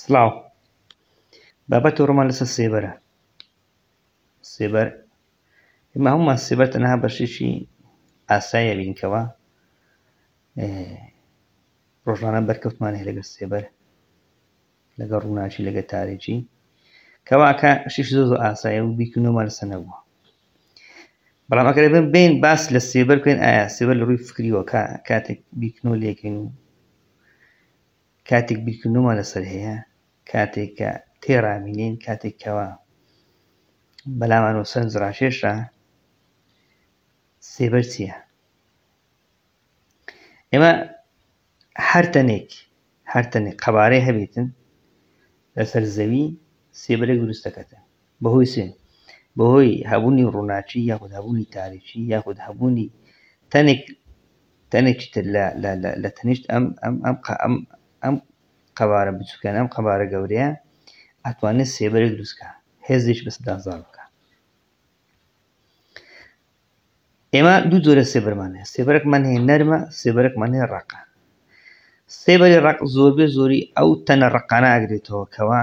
سڵاو بابەت تۆڕمان لەسەر سێبەرە سێبەر ئمە هەمومان سێبەر تەنها بەشێکی ئاسایە بینکەوە ڕۆژانە بەرکەوتمان هەیە لەگەر سێبەر لەگەڵ ڕووناچی لەگە تارێکی کەواکە شش زۆ زۆ ئاسایە و بیکنەوەمان لەسە نەبووە بەڵام ئەگەر بن بین باس لە سێبەر بکەین ئایا سێبەر لە ڕووی فکریەوە کاتێک بیکنۆ لێکەین و کاتێک بیرکردنەوەمان لەسەر هەیە، کاتێک کە تێڕامینین، کاتێک کەوا بەلامانەوە سەرنج ڕاکێشا، سێبەر چییە؟ ئێمە هەر تەنێک هەر تەنێک قەبارەی هەبێتن لەسەر زەوی سێبەرێک دروستەکەتە بەهۆی سێ، بەهۆی هەبوونی ڕووناکی یاخود هەبوونی تاریکی یاخود هەبوونی تەنێک تەنێکی تر لە لە لە لە تەنیشت ئەم ئەم ئەم ئەم ئەم قەبارە بچووکە ئەم قەبارە گەورەیە ئەتوانێت سێبەرێک دروستکە هێزێکی بەسەردا زاڵ بکە. ئێمە دوو جۆرە سێبەرمان هەیە سێبەرەکمان هەیە نەرمە سێبەرەکمان هەیە ڕقە سێبەری ڕق زۆربێ زۆری ئەو تەنە ڕقانە ئەگرێتەوە کەەوە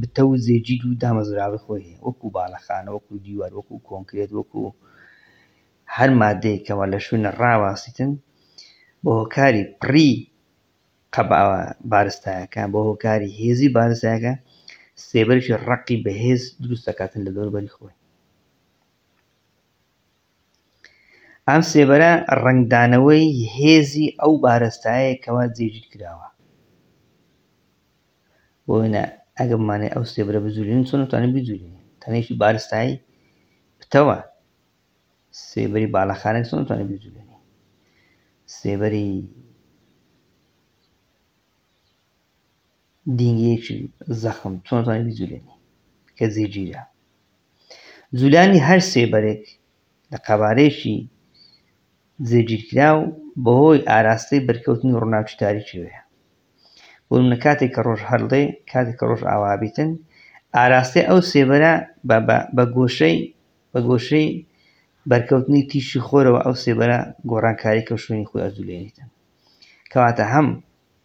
بتە و زێجی و دامەزراوی خۆی وەکو باڵەخانە وەکو دیوار وەکو کۆنکرێت وەکو هەر مادەیەکەوە لە شوێنە ڕاواستن بۆ هۆکاری پڕی قەباوە بارستایەکە بۆ هۆکاری هێزی بارستایەکە سێبەرشی ڕقی بەهێز دروستەکاتن لە دەوربەری خۆی ئەم سێبەرە ڕەنگدانەوەی هێزی ئەو بارستایە کەوا جێگیر کراوە بۆ وێنە ئەگەمانێ ئەو سێبرە بزورین چۆن توانین بجوورین تەنێکی بارستایی پتەوە سێبەری باڵەخانێک چۆن توانین بجوورێنی سێبەری دینگەیەکی زەخم چۆن ڕای بجولێنی کە جێ گیرا جولانی هەر سێ بەرێک لە قەبارەیەکی جێگیرکراو بەهۆی ئاراستەی بەرکەوتنی ڕووناکی تاریکیەوەیە بۆمنە کاتێک کە ڕۆژ هەرڵێ کاتێک کە ڕۆژ ئاوابیتن ئاراستەی ئەو سێبەرە بە گۆشەی بە گۆشەی بەرکەوتنی تیشی خۆرەوە ئەو سێبەرە گۆڕانکاری کە شوێنی خۆی ئەزولێنیتن کەواتە هەم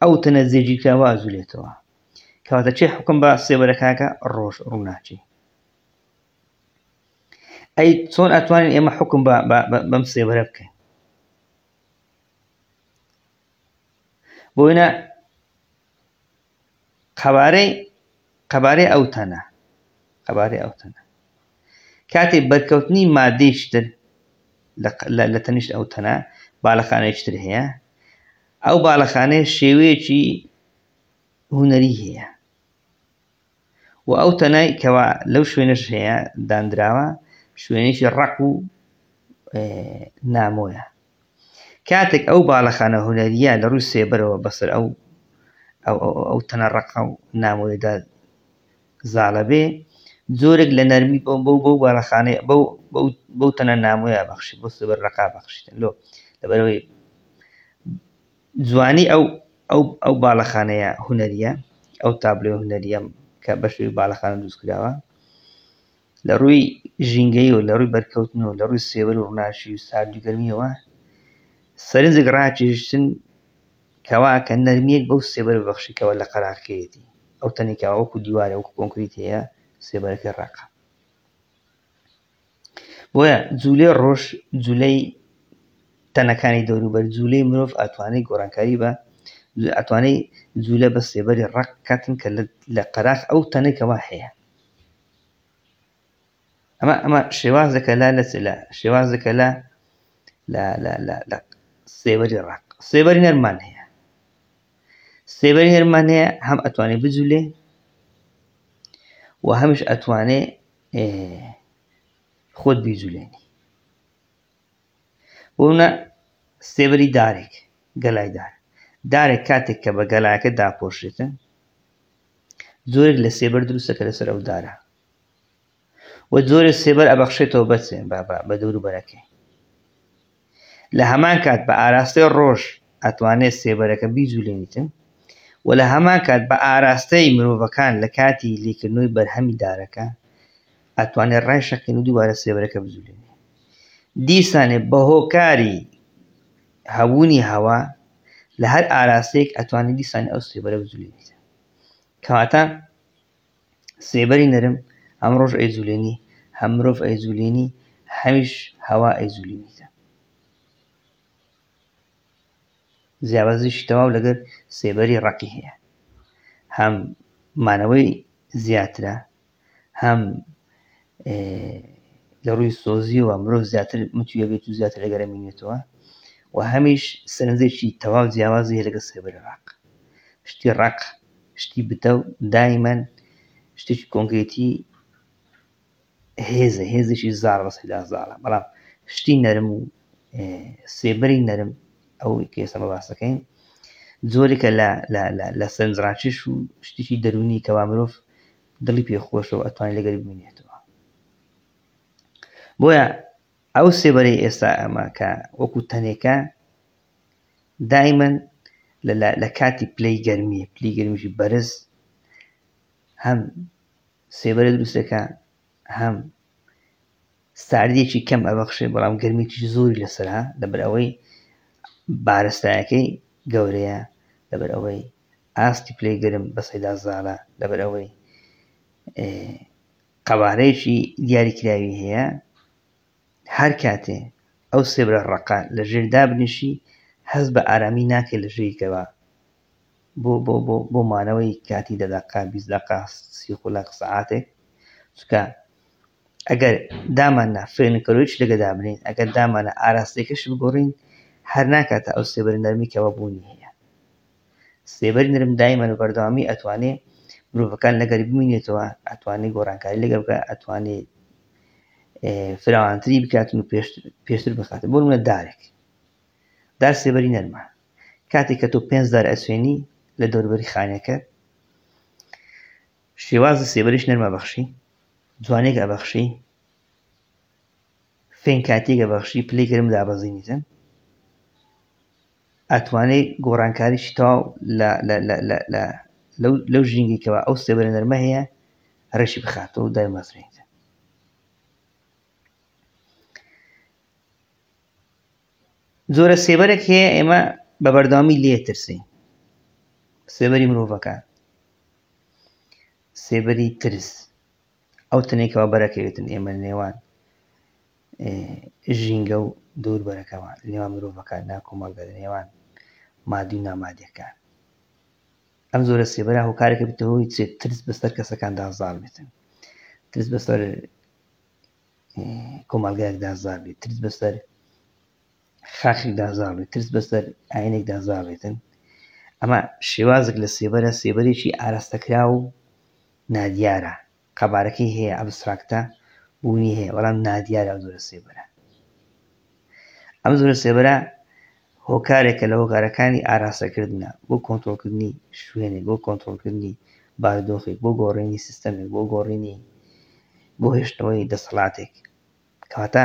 ئەو تەنە زێژیکە وازولێتەوە کەواتە چێ حکم بە سێبەرەکەکە ڕۆژ ڕووناچی ئەی چۆن ئەتوانین ئێمە حکم بەم سێبەرە بکەین بۆینە قەبارەی قەبارەی ئەو تەنە قەبارەی ئەو تەنە کاتی بەرکەوتنی مادەی شتر لە تەنیشت ئەو تەنە بالەخانەی شتر هەیە ئەو باڵەخانەیە شێوەیەکی هونەری هەیە و ئەو تەنای کەوا لەو شوێنش هەیە دانراوە شوێنێکی ڕق و نامۆیە کاتێک ئەو باڵەخانە هونەریە لە ڕووی سێبەرەوە بەسەر ئەو ئەو تەنە ڕقە و نامۆیدا زاڵەبێ جۆرێک لە نەرمی بەو بەو بەو باڵەخانەی بەو بەو بەو تەنە نامۆیە بەخشی بۆ سبر ڕقا بەخشیتن لۆ لەبەرەوەی جوانی ئەو ئەو ئەو باڵەخانەیە هونەریە ئەو تابلۆی هونەریە کە بەشێوی باڵەخانە دروست کراوە لە ڕووی ژینگەی و لە ڕووی بەرکەوتن و لە ڕووی سێوەر و ڕناشی و ساردوگەرمیەوە سەرنجێک ڕاکێشتن کەوا کە نەرمیەک بەو سێبەر ببەخشی کەوا لە قەراغکەیەتی ئەو تەنی کەوا وەکو دیوارە وەکو کۆنکریت هەیە سێبەرەکەی ڕەقە بۆیە جوولەی ڕۆژ جوولەی تەنەکانی دەوروبەر جوولەی مرۆڤ ئەتوانێت گۆڕانکاری بە ئەتوانەی جوولە بە سێبەری ڕق کاتن کە لە قەراخ ئەو تەنێکەوە هەیە ئەمە ئەمە شێوازەکە لا لە لە شێوازەکە لە لە لە لە لە سێوەری ڕق سێوەری نەرمان هەیە سێوەری نەرمان هەیە هەم ئەتوانێت بجولێ و هەمیش ئەتوانێ خۆت بیجولێنی بۆنە سێوەری دارێک گەلای دار دارێک کاتێک کە بە گەلاکە داپۆشێتن زۆرێک لە سێبەر دروستەکە لەسەر ئەو دارە و جۆرێ سێبەر ئەبەخشێتەوە بە چێ بە دەوروبەرەکەی لە هەمان کات بە ئاراستەی ڕۆژ ئەتوانێت سێبەرەکە بیجوولێنیتن و لە هەمان کات بە ئاراستەی مرۆڤەکان لە کاتی لیکردنەوەی بەرهەمی دارەکە ئەتوانێت ڕای شەکەن و دووبارە سێبەرەکە بجوولێنێ دیسانێ بە هۆکاری هەبوونی هەوا لە هەر ئاراستەیەک ئەتوانێت دیسانی ئەو سێبەرە بجوولێنیت کەواتە سێبەری نەرم هەم ڕۆژ ئەیجولێنی هەم مرۆڤ ئەیجولێنی هەمیش هەوا ئەیجولێنیتە جیاوازیشی تەواو لەگەر سێبەری ڕەقی هەیە هەم مانەوەی زیاترە هەم لە ڕووی سۆزیەوە مرۆڤ زیاتر متویە بێت و زیاتر لەگەرە مینێتەوە و هەمیش سەرنجێکی تەواو جیاوازی لەگە سێبەری ڕق شتی ڕق شتی بتە و دایمەن شتێکی کۆنکرێتی هێزە هێزێکی زار ڕسەدا زارە بەڵام شتی نەرم و سێبەری نەرم ئەو کێسەمە باسەکەین زۆرێکە لە سنجڕاکیش و شتێکی دەرونی کەوا مرۆڤ دڵی پێخۆشەوە ئەتوانین لەگەری بینێتەوە بۆیە ئەو سێبەری ئێستا ئەمە کە وەکو تەنێکە دایمەن لە کاتی پلەی گەرمی پلی گەرمیشی بەرز هەم سێبەرە دروستەکە هەم ستاردێکی کەم ئەبەخشێ بەڵام گەرمێکی زۆری لەسرە لەبەر ئەوەی بارستایەکەی گەورەیە لەبەر ئەوەی ئاستی پلەی گەرم بەسەدا زاڵە لەبەر ئەوەی قەوارەیەکی دیاریکراوی هەیە هەر کاتێ ئەو سێبرە ڕەقە لە ژێر دابنیشی هەست بە ئارامی ناکەی لە ژێری کەوە بۆ بۆ بۆ بۆ مانەوەی کاتی دە دەقە بیست دەقە سی خولەک سەعاتێک چکە ئەگەر داماننا فێنکەرۆی شتەکە دابنین ئەگەر دامانە ئاراستەکەش بگۆڕین هەر ناکاتە ئەو سێبەر نەرمی کەوە بوونی هەیە سێبەری نەرم دایمەن و بەردەوامی ئەتوانێ مرۆڤەکان لەگەری بمینێتەوە ئەتوانێ گۆڕانکاری لەگە بکە ئەتوانێ فراوانتری بکاتن و پێشتر بخاتە بۆ منە دارێک دار سێبەری نەرمە کاتێک کە تۆ پێنجدار ئەسوێنی لە دەوربەری خانەکە شێوازی سێبەریش نەرمە بەخشی جوانێک ئەبەخشی فێن کاتێکە بەخشی پلی گەرم دابەزینیزن ئەتوانی گۆڕانکاریی تەواو لە لە لە لە لە لەو لەو ژینگەی کەوا ئەو سێبەرە نەرمە هەیە ڕێکی بخاتەوە و دایمەزرێنیت. جۆرە سێبەرێک هەیە ئێمە بە بەردەوامی لێ ترسین سێبەری مرۆڤەکان سێبەری ترس ئەو تنێکەوە بەرەکەوێتن ئێمە نێوان ژینگە و دەوربەرەکەمان، لە نێوان مرۆڤەکان، لە کۆمەڵگە، لە نێوان مادی و نامادیەکان. ئەم جۆرە سێبەرە هۆکارێکە بێتە هۆی چێ ترس بەسەر کەسەکاندا زاڵ بێتن ترس بەسەر کۆمەلگایەکدا زار بێت ترس بەسەر خاخیدا زار بێت ترس بەسەر ئاینێکدا زار بێتن ئەمە شێوازێک لە سێبەرە سێبەرێکی ئاراستەکرا و نادیارە قەبارەکەی هەیە ئەبستراکتە بوونی هەیە بەڵام نادیارە ئەو جۆرە سێبەرە ئەم جۆرە سێبەرە هۆکارێکە لە هۆکارەکانی ئاراستەکردنە بۆ کۆنتترۆلکردنی شوێنێک بۆ کۆنتترۆلکردنی باردۆخێک بۆ گۆڕینی سیستەمێک بۆ گۆڕینی بۆ هێشتنەوەی دەسەڵاتێک کەواتە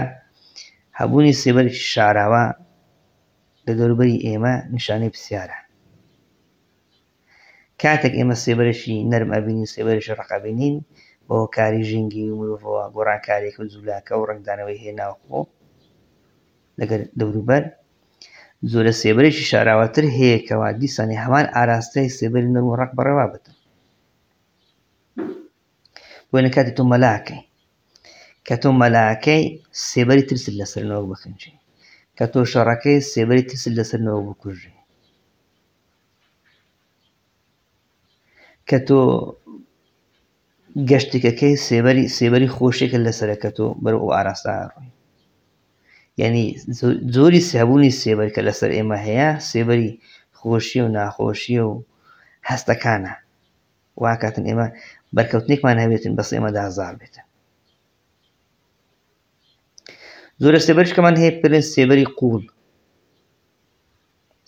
هەبوونی سێبەرێکی شاراوە لە دەوروبەری ئێمە نیشانەی پرسیارە کاتێک ئێمە سێبەرێکی نەرم ئەبینین، سێبەرێکی ڕەق ئەبینین، بە هۆکاری ژینگەی و مرۆڤەوە، گۆڕانکارییەکە و جوولاکە و ڕەنگدانەوەی هەیە ناوخۆ لەگەر دەوروبەر. جۆرە سێبەرێکی شاراوەتر هەیە کەوا دیسانێ هەمان ئاراستەی سێبەری نەرم و ڕەق بەڕێوا بەدەن. بۆیە لە کاتی تۆ مەلاکەی کە تۆ مەلاکەی سێبەری ترسل لەسەرنەوە بخنجی کە تۆ شەڕەکەی سێبەری ترسل لەسەرنەوە بکوژی کە تۆ گەشتێکەکەی سێبەری سێبەری خۆشێکە لە سەرەکە تۆ بەرە ئەو ئاراستە ڕووی یعنی زۆری سیابوونی سێبەر کە لەسەر ئێمە هەیە سێبەری خۆشی و ناخۆشی و هەستەکانە واکاتن ئێمە بەرکەوتنێکمان هەبێتن بەس ئێمە دازار بێتن زۆرە سێبەرشکەمان هەیە پرن سێبەری قوڵ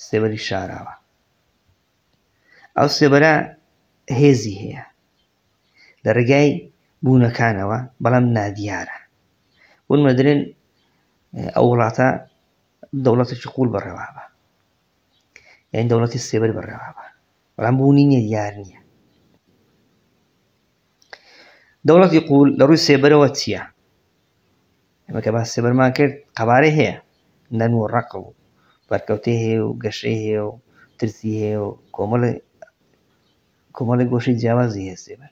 سێبەری شاراوە ئەو سێبەرە هێزی هەیە لە ڕێگای بوونەکانەوە بەڵام نادیارە بۆن مەدرێن ئەو وڵاتە دەوڵەتێکی قوول بەڕێوابە یان دەوڵەتی سێبەر بەڕێوابە بەڵام بوونی نیە دیار نییە دەوڵەتی قوول لە ڕووی سێبەرەوە چییە؟ ئەمە کە باس سێبەرمان کرد قەبارەی هەیە نەرم و ڕەق و بەرکەوتەی هەیە و گەشەی هەیە و ترسی هەیە و کۆمەڵی کۆمەڵی گۆشەی جیاوازی هەیە سێبەر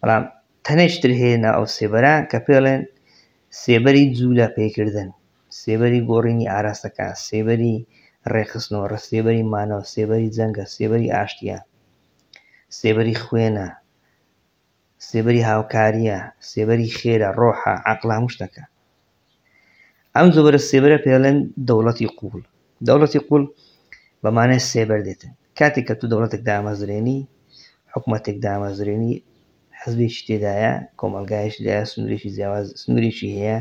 بەڵام تەنێشتر هەیە نا ئەو سێبەرە کە پێڵێن سێبەری جوولە پێکردن سێبەری گۆڕینی ئاراستەکان سێبەری ڕێخستنەوە ڕە سێبەری مانەوە سێبەری جەنگە سێبەری ئاشتیە سێبەری خوێنە، سێبەری هاوکاریە، سێبەری خێرە، ڕۆحە، عقلە هەموو شتەکە. ئەم زۆبەرە سێبەرە پێڵێن دەوڵەتی قوڵ. دەوڵەتی قوڵ بەمانای سێبەر دێتن. کاتێک کە تو دەوڵەتێک دامەزرێنی، حکومەتێک دامەزرێنی، حزبێکی تێدایە، کۆمەلگایەکی دایە، سنورێکی جیاواز سنورێکی هەیە،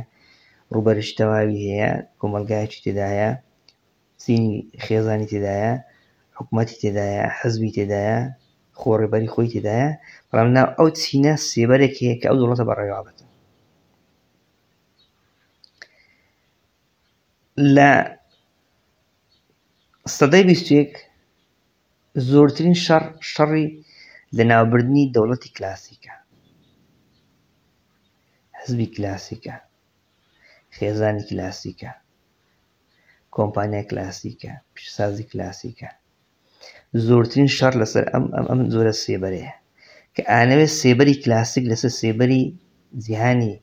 ڕوبەرێکی تەواوی هەیە، کۆمەلگایەکی تێدایە، چینی خێزانی تێدایە، حکومەتی تێدایە، حزبی تێدایە، خۆ ڕێبەری خۆی تێدایە، بەڵام ناو ئەو چینە سێبەرێک هەیە کە ئەو دەوڵەتە بەڕێوابەتن. لە سەدەی بیستێک زۆرترین شەڕ شەڕی لەناوبردنی دەوڵەتی کلاسیکە حزبی کلاسیکە خێزانی کلاسیکە کۆمپانیای کلاسیکە پیشسازی کلاسیکە زۆرترین شەڕ لەسەر ئەم ئەم ئەم زۆرە سێبەرەیە کە ئانەوێ سێبەری کلاسیک لەسەر سێبەری جیهانی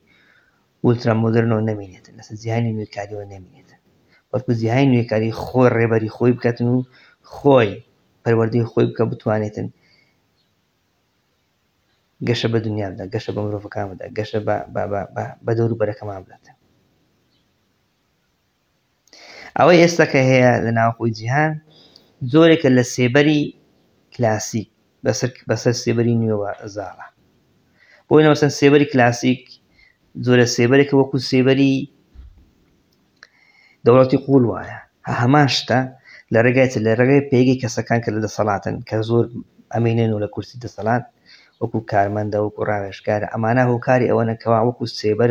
ئولترامۆدرنەوە نمینێت لەسەر جیهانی نوێکاریەوە نمینێت وەکو جیهانی نوێکاری خۆی ڕێبەری خۆی بکەن و خۆی پەروەردەی خۆی بکە بتوانێتن گەشە بە دنیا بدە گەشە بە مرۆڤەکان بدە گەشە بە دەور بەرەکەمان بدات ئەوەی ئێستا کە هەیە لە ناوخۆی جیهان زۆرێکە لە سێبەری کلاسیک بەسەر بەسەر سێبەری نوێوە زاڵە بۆی نەوەسەن سێبەری کلاسیک زۆرە سێبەرێکە وەکو سێبەری دەوڵەتی قوڵ وایە هەمان شتە لە ڕێگای لە ڕێگای پێگەی کەسەکان کە لە دەسەڵاتن کە زۆر ئەمینێن و لە کورسی دەسەڵات وەکو کارمەندە وەکو ڕاوێشکارە ئەمانە هۆکاری ئەوەنە کەوا وەکو سێبەر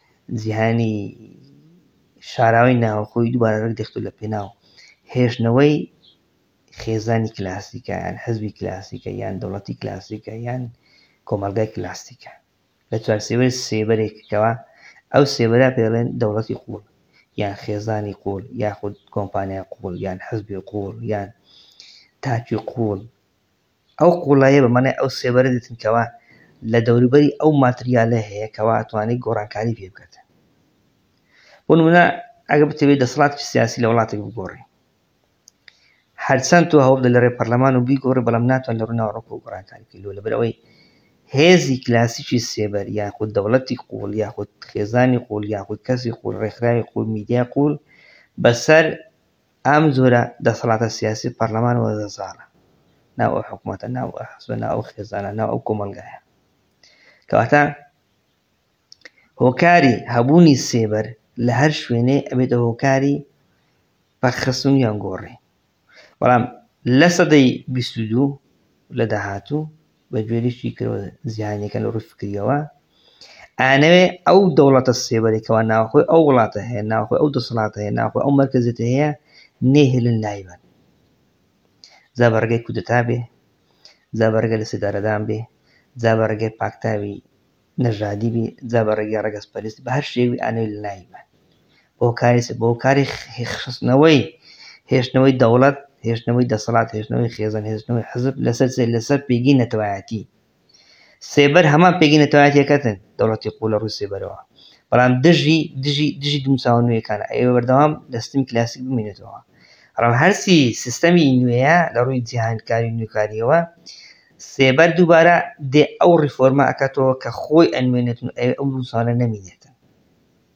جیهانی شاراوەی ناوەخۆی دووبارە ڕێک دەخت و لە پێناو هێشتنەوەی خێزانی کلاسیکە یان حزبی کلاسیکە یان دەوڵەتی کلاسیکە یان کۆمەلگای کلاسیکە لە چوارسێوەی سێبەرێکەوە ئەو سێبەرە پێڵێن دەوڵەتی قوڵ یان خێزانی قوڵ یاخود کۆمپانیا قوڵ یان حزبی قوڵ یان تاکی قوڵ ئەو قووڵاییە بە مانای ئەو سێبەرە دێتن کەوا لە دەوروبەری ئەو ماتریالە هەیە کەوا ئەتوانێت گۆڕانکاری پێ بکات بۆ نمونە ئەگە بتەوێت دەسەڵاتی سیاسی لە وڵاتێک بگۆڕی هەرچەند تۆ هەوڵ لە ڕێ پەرلەمان و بیگۆڕی بەڵام ناتوان لە ڕووناوڕۆک و گۆڕانکاری پێ لۆ لەبەرەوەی هێزی کلاسیکی سێبەر یاخود دەوڵەتی قوڵ یاخود خێزانی قوڵ یاخود کەسی قوڵ ڕێکخراوی قوڵ میدیای قوڵ بەسەر ئەم جۆرە دەسەڵاتە سیاسی پەڕلەمان و وەززارە ناو ئەو حکومەتە ناو ئە حزبە ناو ئەو خێزانە ناو ئەو کۆمەلگایە کەواتە هۆکاری هەبوونی سێبەر لە هەر شوێنێ ئەبێتە هۆکاری پەخستن یان گۆڕی بەڵام لە سەدەی بیست دوو لە داهاتوو بە گوێری فیکرەوە زیانەکە لە ڕووی فکریەوە ئانەوێ ئەو دەوڵەتە سێبەرێکەوە ناوخۆی ئەو وڵاتە هەیە ناوخۆی ئەو دەسەڵاتە هەیە ناوخۆی ئەو مەرکزێتە هەیە نێهێلن لایبن جا بە ڕێگەی کودەتا بێ جا بە ڕێگە لە سێدارەدان بێ جا بە ڕێگەی پاکتاوی نەژادی بی جا بە ڕێگەی ڕەگەز پەرست بە هەر شێوی ئانەوی لە ناوی بەن بۆ کاری بۆ کاری خستنەوەی هێشتنەوەی دەوڵەت هێشتنەوەی دەسەڵات هێشتنەوەی خێزان هێشتنەوەی حزب لەسەر لەسەر پێگی نەتەوایەتی سێبەر هەمان پێگی نەتەوایەتەکەتن دەوڵەتی قوڵ لە ڕووی سێبەرەوە بەڵام دژی دژی دژی دومساوە نوێەکان ئەوێ بەردەوام لە سیستمی کلاسیک بمینێتەوە ڕەڵ هەرسی سیستەمی نوێە لە ڕووی جیهانکاری نوێکاریەوە سێبەر دووبارە دێ ئەو ڕیفۆرمە ئەکاتەوە کە خۆی ئەنوێنێتن ئەوێ ئەو نووسانە نەمینێتن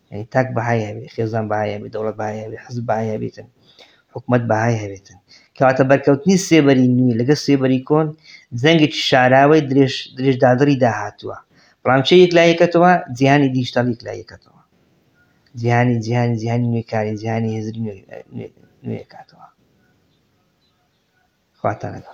یعنی تاک بەهای هەبێ خێزان بەهای هەبێ دەوڵەت بەهای هەبێ حزب بەهای هەبێتن حکومت بەهای هەبێتن کەواتە بەرکەوتنی سێبەری نوێ لەگە سێبەری کۆن جەنگێکی شاراوەی درێژ درێژ دادڕی داهاتووە ڕامچە یەک لایەکەتەوە جیهانی دیشتال یەک لایەکەتەوە جیهانی جیهانی جیهانی نوێکاری جیهانی هێزری نوێکاتەوە خواتانەکە